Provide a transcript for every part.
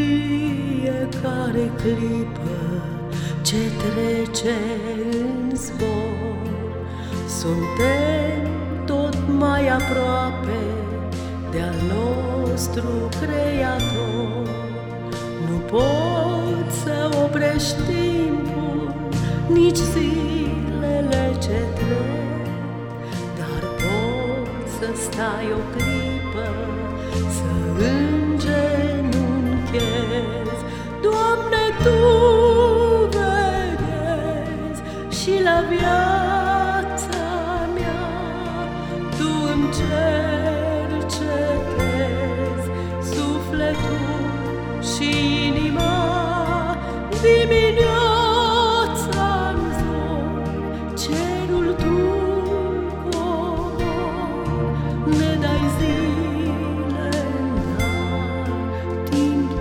fiecare clipă ce trece în zbor. Suntem tot mai aproape de-al nostru Creator. Nu poți să oprești timpul, nici zilele ce trec Dar poți să stai o clipă, să îngenunchez Doamne, Tu veghezi și la viața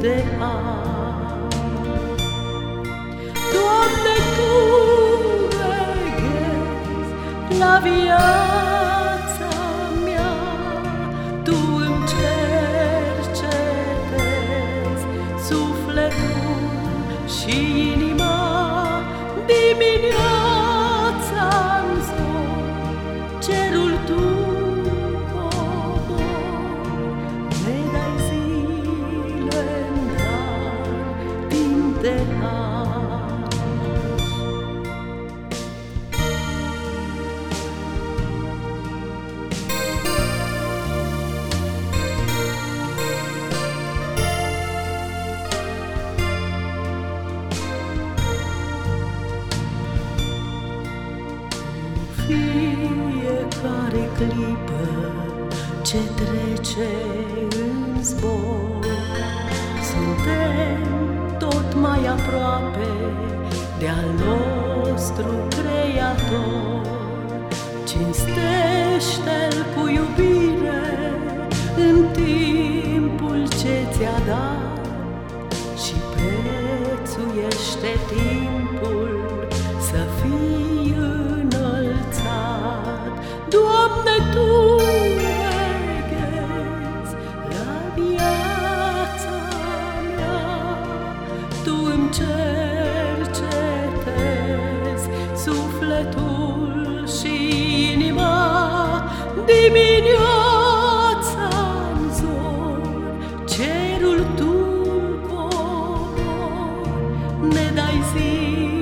de har Doamne, Tu veghezi la viața mea, Tu îmi cercetezi sufletul și inima. Dimineața fiecare clipă ce trece în zbor. Suntem tot mai aproape de-al nostru Creator. Cinstește-L cu iubire în timpul ce ți-a dat și prețuiește timpul dimineața în zor, cerul tu cobor, ne dai zi